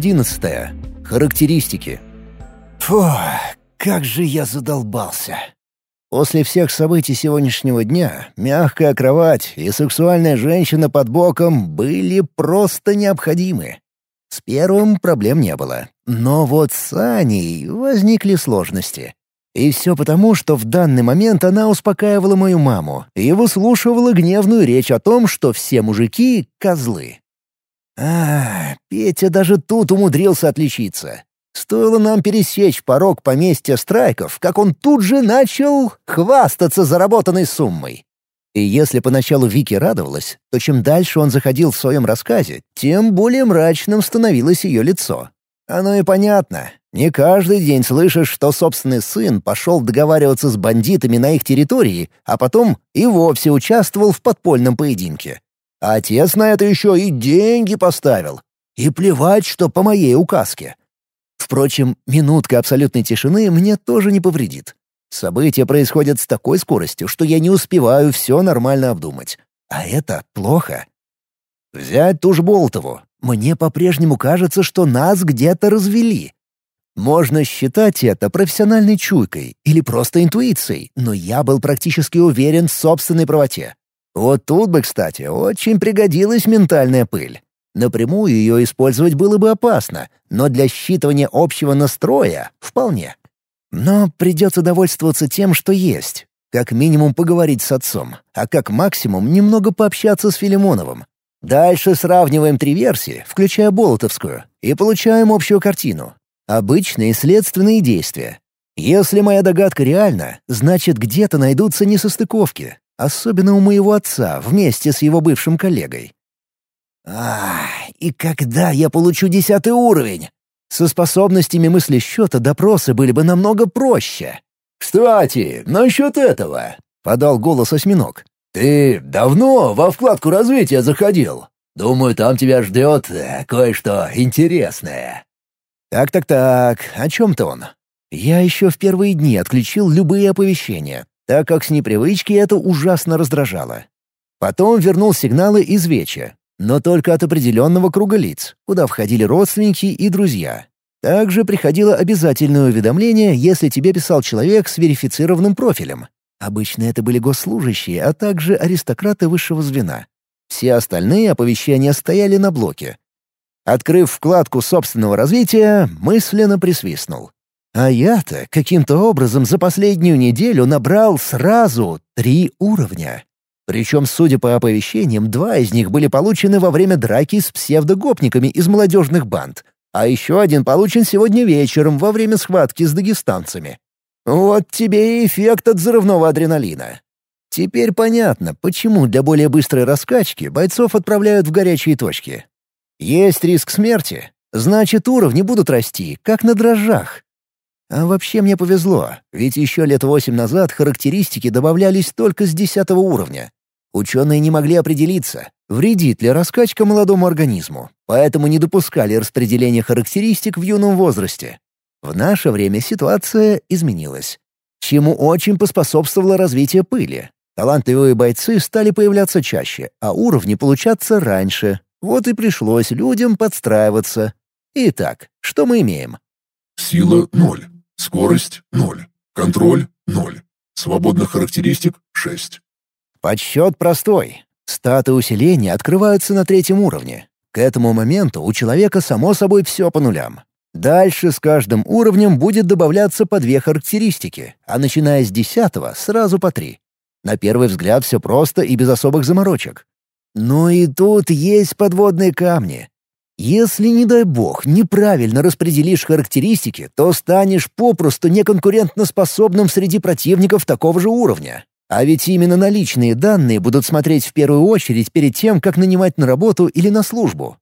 11. Характеристики. Фу, как же я задолбался. После всех событий сегодняшнего дня мягкая кровать и сексуальная женщина под боком были просто необходимы. С первым проблем не было. Но вот с Аней возникли сложности. И все потому, что в данный момент она успокаивала мою маму и выслушивала гневную речь о том, что все мужики — козлы. А, Петя даже тут умудрился отличиться. Стоило нам пересечь порог поместья Страйков, как он тут же начал хвастаться заработанной суммой. И если поначалу Вики радовалась, то чем дальше он заходил в своем рассказе, тем более мрачным становилось ее лицо. Оно и понятно. Не каждый день слышишь, что собственный сын пошел договариваться с бандитами на их территории, а потом и вовсе участвовал в подпольном поединке. А отец на это еще и деньги поставил. И плевать, что по моей указке. Впрочем, минутка абсолютной тишины мне тоже не повредит. События происходят с такой скоростью, что я не успеваю все нормально обдумать. А это плохо. Взять ту же Болтову. Мне по-прежнему кажется, что нас где-то развели. Можно считать это профессиональной чуйкой или просто интуицией, но я был практически уверен в собственной правоте. Вот тут бы, кстати, очень пригодилась ментальная пыль. Напрямую ее использовать было бы опасно, но для считывания общего настроя — вполне. Но придется довольствоваться тем, что есть. Как минимум поговорить с отцом, а как максимум немного пообщаться с Филимоновым. Дальше сравниваем три версии, включая Болотовскую, и получаем общую картину. Обычные следственные действия. Если моя догадка реальна, значит где-то найдутся несостыковки, Особенно у моего отца, вместе с его бывшим коллегой. Ах, и когда я получу десятый уровень? Со способностями мысли счета допросы были бы намного проще. «Кстати, насчет этого», — подал голос осьминог. «Ты давно во вкладку развития заходил? Думаю, там тебя ждет э, кое-что интересное». «Так-так-так, о чем-то он?» Я еще в первые дни отключил любые оповещения, так как с непривычки это ужасно раздражало. Потом вернул сигналы из Веча, но только от определенного круга лиц, куда входили родственники и друзья. Также приходило обязательное уведомление, если тебе писал человек с верифицированным профилем. Обычно это были госслужащие, а также аристократы высшего звена. Все остальные оповещения стояли на блоке. Открыв вкладку собственного развития, мысленно присвистнул. А я-то каким-то образом за последнюю неделю набрал сразу три уровня. Причем, судя по оповещениям, два из них были получены во время драки с псевдогопниками из молодежных банд, а еще один получен сегодня вечером во время схватки с дагестанцами. Вот тебе и эффект от взрывного адреналина. Теперь понятно, почему для более быстрой раскачки бойцов отправляют в горячие точки. Есть риск смерти, значит уровни будут расти, как на дрожжах. А вообще мне повезло, ведь еще лет восемь назад характеристики добавлялись только с десятого уровня. Ученые не могли определиться, вредит ли раскачка молодому организму, поэтому не допускали распределения характеристик в юном возрасте. В наше время ситуация изменилась, чему очень поспособствовало развитие пыли. Талантливые бойцы стали появляться чаще, а уровни получаться раньше. Вот и пришлось людям подстраиваться. Итак, что мы имеем? Сила — ноль. Скорость – 0. Контроль – 0. Свободных характеристик – 6. Подсчет простой. Статы усиления открываются на третьем уровне. К этому моменту у человека само собой все по нулям. Дальше с каждым уровнем будет добавляться по две характеристики, а начиная с десятого сразу по три. На первый взгляд все просто и без особых заморочек. Но и тут есть подводные камни. Если, не дай бог, неправильно распределишь характеристики, то станешь попросту неконкурентноспособным среди противников такого же уровня. А ведь именно наличные данные будут смотреть в первую очередь перед тем, как нанимать на работу или на службу.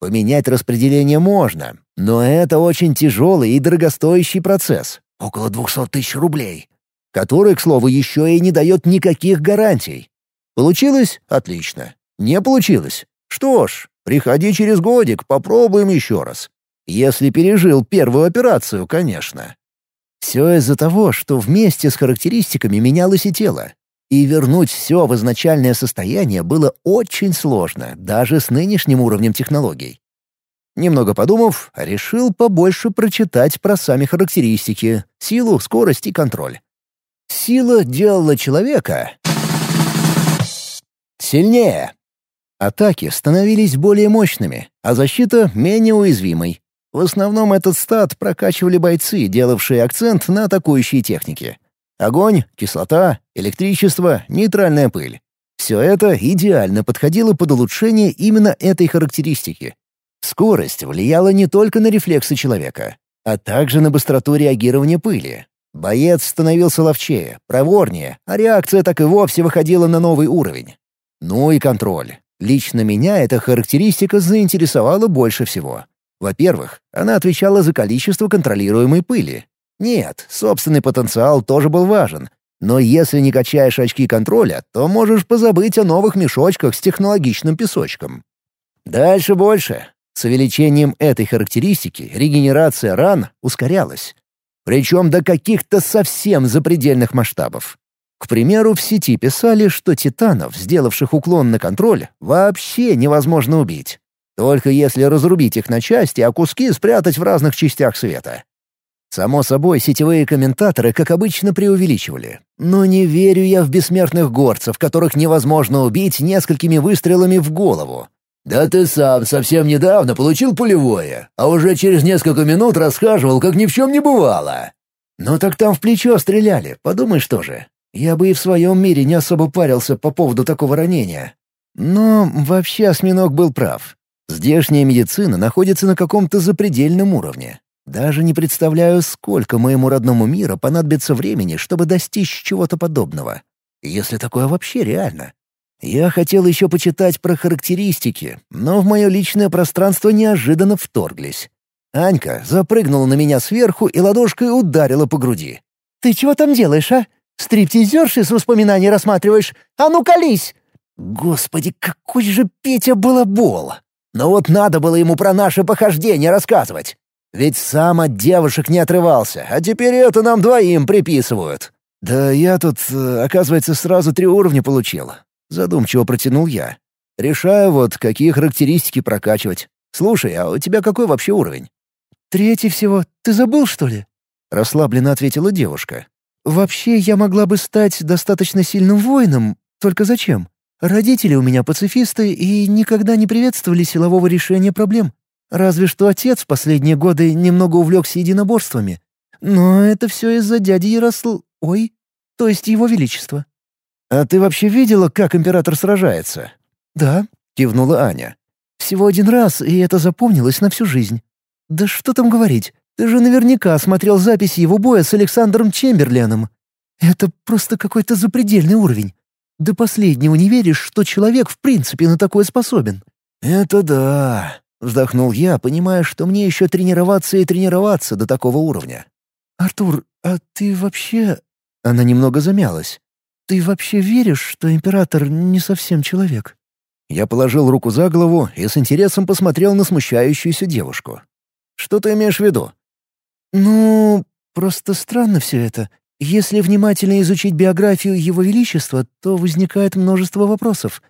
Поменять распределение можно, но это очень тяжелый и дорогостоящий процесс, около 200 тысяч рублей, который, к слову, еще и не дает никаких гарантий. Получилось? Отлично. Не получилось? Что ж, Приходи через годик, попробуем еще раз. Если пережил первую операцию, конечно. Все из-за того, что вместе с характеристиками менялось и тело. И вернуть все в изначальное состояние было очень сложно, даже с нынешним уровнем технологий. Немного подумав, решил побольше прочитать про сами характеристики — силу, скорость и контроль. Сила делала человека сильнее. Атаки становились более мощными, а защита — менее уязвимой. В основном этот стат прокачивали бойцы, делавшие акцент на атакующие техники. Огонь, кислота, электричество, нейтральная пыль. Все это идеально подходило под улучшение именно этой характеристики. Скорость влияла не только на рефлексы человека, а также на быстроту реагирования пыли. Боец становился ловчее, проворнее, а реакция так и вовсе выходила на новый уровень. Ну и контроль. Лично меня эта характеристика заинтересовала больше всего. Во-первых, она отвечала за количество контролируемой пыли. Нет, собственный потенциал тоже был важен. Но если не качаешь очки контроля, то можешь позабыть о новых мешочках с технологичным песочком. Дальше больше. С увеличением этой характеристики регенерация ран ускорялась. Причем до каких-то совсем запредельных масштабов. К примеру, в сети писали, что титанов, сделавших уклон на контроль, вообще невозможно убить. Только если разрубить их на части, а куски спрятать в разных частях света. Само собой, сетевые комментаторы, как обычно, преувеличивали. Но не верю я в бессмертных горцев, которых невозможно убить несколькими выстрелами в голову. «Да ты сам совсем недавно получил пулевое, а уже через несколько минут расхаживал, как ни в чем не бывало». «Ну так там в плечо стреляли, подумай что же. Я бы и в своем мире не особо парился по поводу такого ранения. Но вообще осьминог был прав. Здешняя медицина находится на каком-то запредельном уровне. Даже не представляю, сколько моему родному миру понадобится времени, чтобы достичь чего-то подобного. Если такое вообще реально. Я хотел еще почитать про характеристики, но в мое личное пространство неожиданно вторглись. Анька запрыгнула на меня сверху и ладошкой ударила по груди. «Ты чего там делаешь, а? Стриптизерши с воспоминаний рассматриваешь? А ну колись!» Господи, какой же Петя балабол! Но вот надо было ему про наше похождение рассказывать. Ведь сам от девушек не отрывался, а теперь это нам двоим приписывают. Да я тут, э, оказывается, сразу три уровня получил. Задумчиво протянул я. Решаю вот, какие характеристики прокачивать. Слушай, а у тебя какой вообще уровень? Третий всего. Ты забыл, что ли? Расслабленно ответила девушка. «Вообще, я могла бы стать достаточно сильным воином, только зачем? Родители у меня пацифисты и никогда не приветствовали силового решения проблем. Разве что отец в последние годы немного увлекся единоборствами. Но это все из-за дяди Яросл... Ой, то есть его величество». «А ты вообще видела, как император сражается?» «Да», — кивнула Аня. «Всего один раз, и это запомнилось на всю жизнь. Да что там говорить, ты же наверняка смотрел запись его боя с Александром Чемберленом. Это просто какой-то запредельный уровень. До последнего не веришь, что человек в принципе на такое способен». «Это да», — вздохнул я, понимая, что мне еще тренироваться и тренироваться до такого уровня. «Артур, а ты вообще...» Она немного замялась. «Ты вообще веришь, что император не совсем человек?» Я положил руку за голову и с интересом посмотрел на смущающуюся девушку. «Что ты имеешь в виду?» «Ну, просто странно все это. Если внимательно изучить биографию Его Величества, то возникает множество вопросов.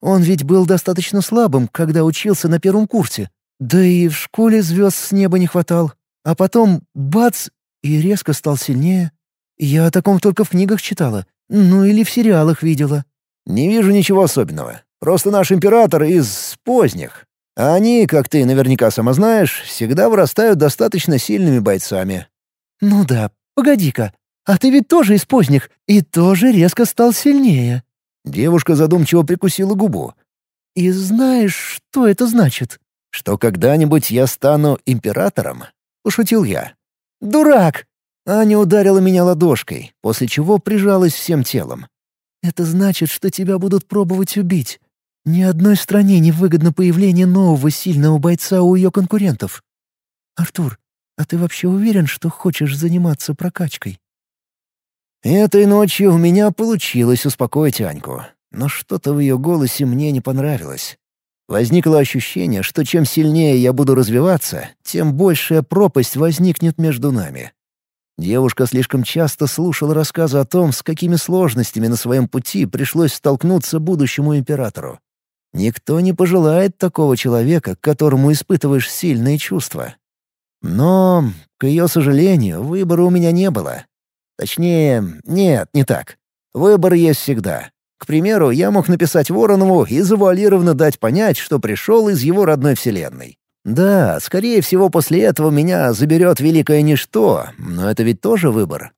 Он ведь был достаточно слабым, когда учился на первом курсе. Да и в школе звезд с неба не хватал. А потом — бац! И резко стал сильнее. Я о таком только в книгах читала. Ну или в сериалах видела. «Не вижу ничего особенного. Просто наш император из поздних. А они, как ты наверняка сама знаешь, всегда вырастают достаточно сильными бойцами». «Ну да, погоди-ка. А ты ведь тоже из поздних и тоже резко стал сильнее». Девушка задумчиво прикусила губу. «И знаешь, что это значит?» «Что когда-нибудь я стану императором?» — пошутил я. «Дурак!» Аня ударила меня ладошкой, после чего прижалась всем телом. «Это значит, что тебя будут пробовать убить. Ни одной стране не выгодно появление нового сильного бойца у ее конкурентов. Артур, а ты вообще уверен, что хочешь заниматься прокачкой? Этой ночью у меня получилось успокоить Аньку, но что-то в ее голосе мне не понравилось. Возникло ощущение, что чем сильнее я буду развиваться, тем большая пропасть возникнет между нами. Девушка слишком часто слушала рассказы о том, с какими сложностями на своем пути пришлось столкнуться будущему императору. Никто не пожелает такого человека, к которому испытываешь сильные чувства. Но, к ее сожалению, выбора у меня не было. Точнее, нет, не так. Выбор есть всегда. К примеру, я мог написать Воронову и завуалированно дать понять, что пришел из его родной вселенной. Да, скорее всего, после этого меня заберет великое ничто, но это ведь тоже выбор.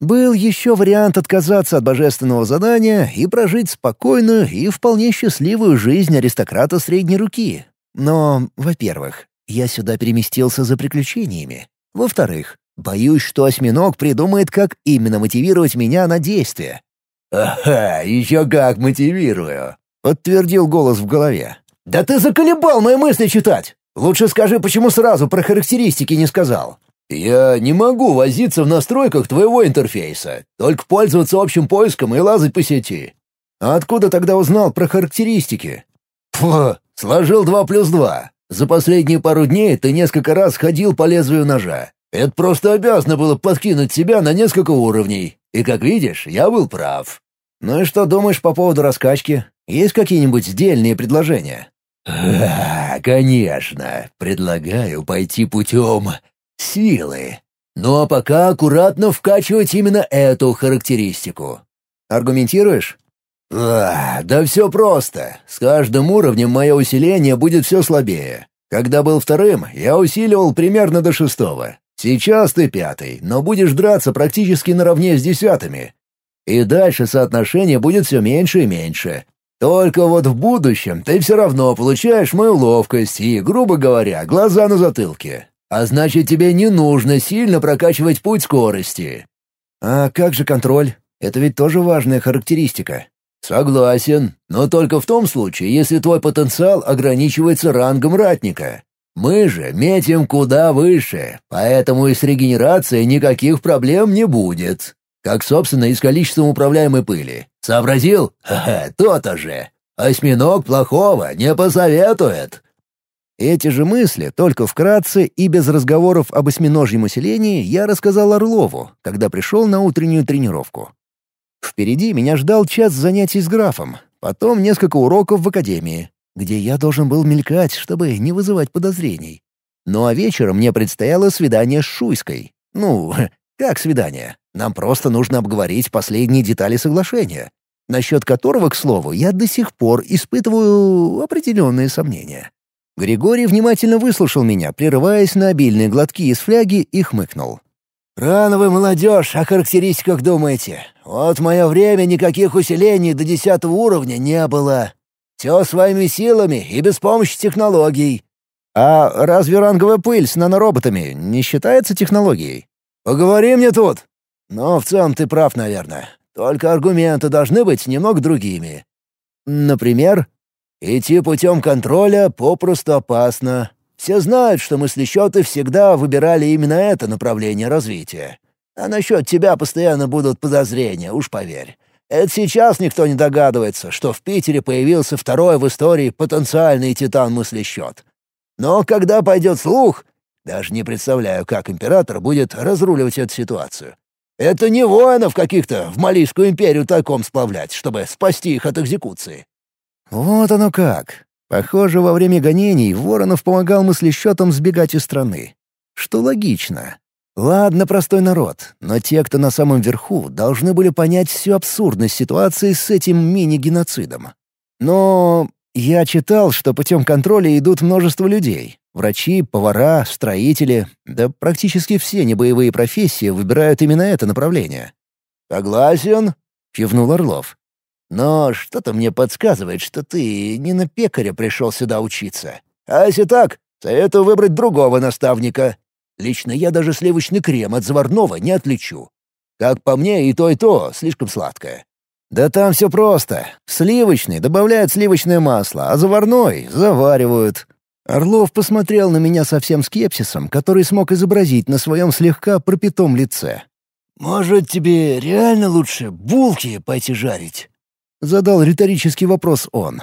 Был еще вариант отказаться от божественного задания и прожить спокойную и вполне счастливую жизнь аристократа средней руки. Но, во-первых, я сюда переместился за приключениями. Во-вторых, боюсь, что осьминог придумает, как именно мотивировать меня на действие. «Ага, еще как мотивирую», — подтвердил голос в голове. «Да ты заколебал мои мысли читать! Лучше скажи, почему сразу про характеристики не сказал?» «Я не могу возиться в настройках твоего интерфейса, только пользоваться общим поиском и лазать по сети». «А откуда тогда узнал про характеристики?» «Фу, сложил два плюс два. За последние пару дней ты несколько раз ходил по лезвию ножа. Это просто обязано было подкинуть тебя на несколько уровней. И, как видишь, я был прав». «Ну и что думаешь по поводу раскачки? Есть какие-нибудь сдельные предложения?» «А, конечно. Предлагаю пойти путем силы. Ну а пока аккуратно вкачивать именно эту характеристику. Аргументируешь? А, да все просто. С каждым уровнем мое усиление будет все слабее. Когда был вторым, я усиливал примерно до шестого. Сейчас ты пятый, но будешь драться практически наравне с десятыми. И дальше соотношение будет все меньше и меньше. Только вот в будущем ты все равно получаешь мою ловкость и, грубо говоря, глаза на затылке. А значит, тебе не нужно сильно прокачивать путь скорости. А как же контроль? Это ведь тоже важная характеристика. Согласен, но только в том случае, если твой потенциал ограничивается рангом ратника. Мы же метим куда выше, поэтому и с регенерацией никаких проблем не будет. Как, собственно, и с количеством управляемой пыли. Сообразил? Ха-ха, то-то же. Осьминог плохого не посоветует. Эти же мысли, только вкратце и без разговоров об осьминожьем усилении, я рассказал Орлову, когда пришел на утреннюю тренировку. Впереди меня ждал час занятий с графом, потом несколько уроков в академии, где я должен был мелькать, чтобы не вызывать подозрений. Ну а вечером мне предстояло свидание с Шуйской. Ну, как свидание? Нам просто нужно обговорить последние детали соглашения, насчет которого, к слову, я до сих пор испытываю определенные сомнения. Григорий внимательно выслушал меня, прерываясь на обильные глотки из фляги и хмыкнул. «Рано вы, молодежь, о характеристиках думаете. Вот в мое время никаких усилений до десятого уровня не было. Все своими силами и без помощи технологий». «А разве ранговая пыль с нанороботами не считается технологией?» «Поговори мне тут!» «Но в целом ты прав, наверное. Только аргументы должны быть немного другими». «Например?» Идти путем контроля попросту опасно. Все знают, что мыслещеты всегда выбирали именно это направление развития. А насчет тебя постоянно будут подозрения, уж поверь. Это сейчас никто не догадывается, что в Питере появился второй в истории потенциальный титан-мыслещет. Но когда пойдет слух, даже не представляю, как император будет разруливать эту ситуацию. Это не воинов каких-то в Малийскую империю тайком сплавлять, чтобы спасти их от экзекуции. Вот оно как. Похоже, во время гонений Воронов помогал мыслещетам сбегать из страны. Что логично. Ладно, простой народ, но те, кто на самом верху, должны были понять всю абсурдность ситуации с этим мини-геноцидом. Но я читал, что путем контроля идут множество людей. Врачи, повара, строители, да практически все небоевые профессии выбирают именно это направление. «Согласен», — кивнул Орлов. Но что-то мне подсказывает, что ты не на пекаря пришел сюда учиться. А если так, советую выбрать другого наставника. Лично я даже сливочный крем от заварного не отличу. Как по мне, и то, и то слишком сладкое. Да там все просто. Сливочный добавляют сливочное масло, а заварной заваривают. Орлов посмотрел на меня со всем скепсисом, который смог изобразить на своем слегка пропитом лице. «Может, тебе реально лучше булки пойти жарить?» Задал риторический вопрос он.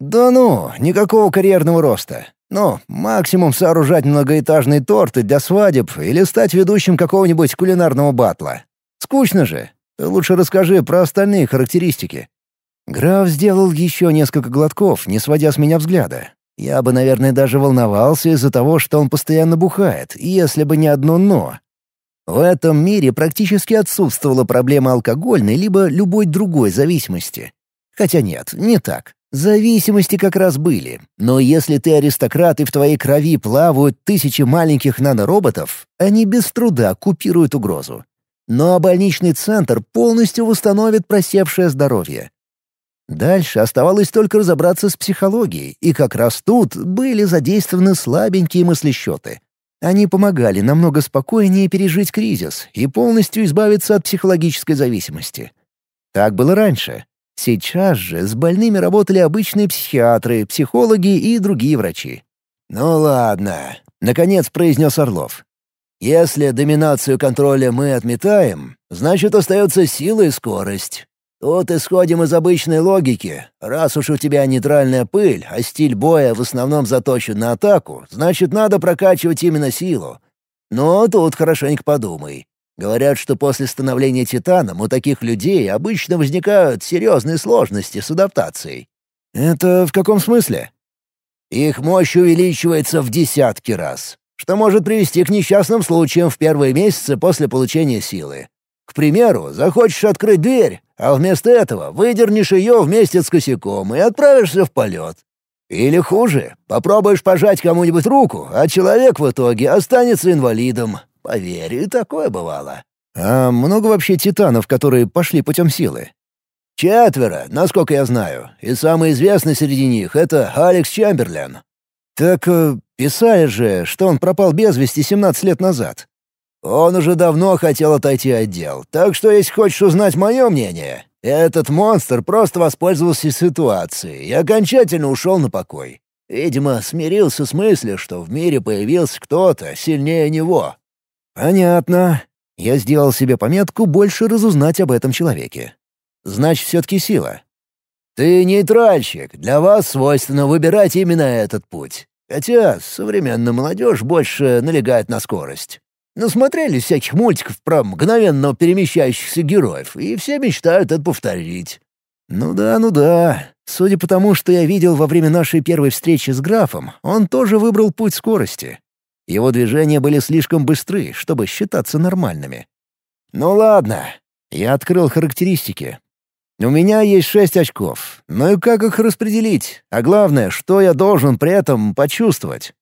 «Да ну, никакого карьерного роста. Ну, максимум сооружать многоэтажные торты для свадеб или стать ведущим какого-нибудь кулинарного батла. Скучно же. Ты лучше расскажи про остальные характеристики». Граф сделал еще несколько глотков, не сводя с меня взгляда. Я бы, наверное, даже волновался из-за того, что он постоянно бухает, если бы не одно «но». В этом мире практически отсутствовала проблема алкогольной либо любой другой зависимости. Хотя нет, не так. Зависимости как раз были, но если ты аристократ и в твоей крови плавают тысячи маленьких нанороботов, они без труда купируют угрозу. Но больничный центр полностью восстановит просевшее здоровье. Дальше оставалось только разобраться с психологией, и как раз тут были задействованы слабенькие мыслещеты. Они помогали намного спокойнее пережить кризис и полностью избавиться от психологической зависимости. Так было раньше. Сейчас же с больными работали обычные психиатры, психологи и другие врачи. «Ну ладно», — наконец произнес Орлов. «Если доминацию контроля мы отметаем, значит, остается сила и скорость. Тут исходим из обычной логики. Раз уж у тебя нейтральная пыль, а стиль боя в основном заточен на атаку, значит, надо прокачивать именно силу. Но тут хорошенько подумай. Говорят, что после становления титаном у таких людей обычно возникают серьезные сложности с адаптацией. Это в каком смысле? Их мощь увеличивается в десятки раз, что может привести к несчастным случаям в первые месяцы после получения силы. К примеру, захочешь открыть дверь, а вместо этого выдернешь ее вместе с косяком и отправишься в полет. Или хуже, попробуешь пожать кому-нибудь руку, а человек в итоге останется инвалидом, Поверь, и такое бывало. А много вообще титанов, которые пошли путем силы? Четверо, насколько я знаю, и самый известный среди них — это Алекс Чемберлен. Так э, писали же, что он пропал без вести 17 лет назад. Он уже давно хотел отойти от дел, так что если хочешь узнать мое мнение, этот монстр просто воспользовался ситуацией и окончательно ушел на покой. Видимо, смирился с мыслью, что в мире появился кто-то сильнее него. «Понятно. Я сделал себе пометку больше разузнать об этом человеке. Значит, все-таки сила. Ты нейтральщик, для вас свойственно выбирать именно этот путь. Хотя современная молодежь больше налегает на скорость. Насмотрели всяких мультиков про мгновенно перемещающихся героев, и все мечтают это повторить. Ну да, ну да. Судя по тому, что я видел во время нашей первой встречи с графом, он тоже выбрал путь скорости. Его движения были слишком быстры, чтобы считаться нормальными. «Ну ладно». Я открыл характеристики. «У меня есть шесть очков. Ну и как их распределить? А главное, что я должен при этом почувствовать?»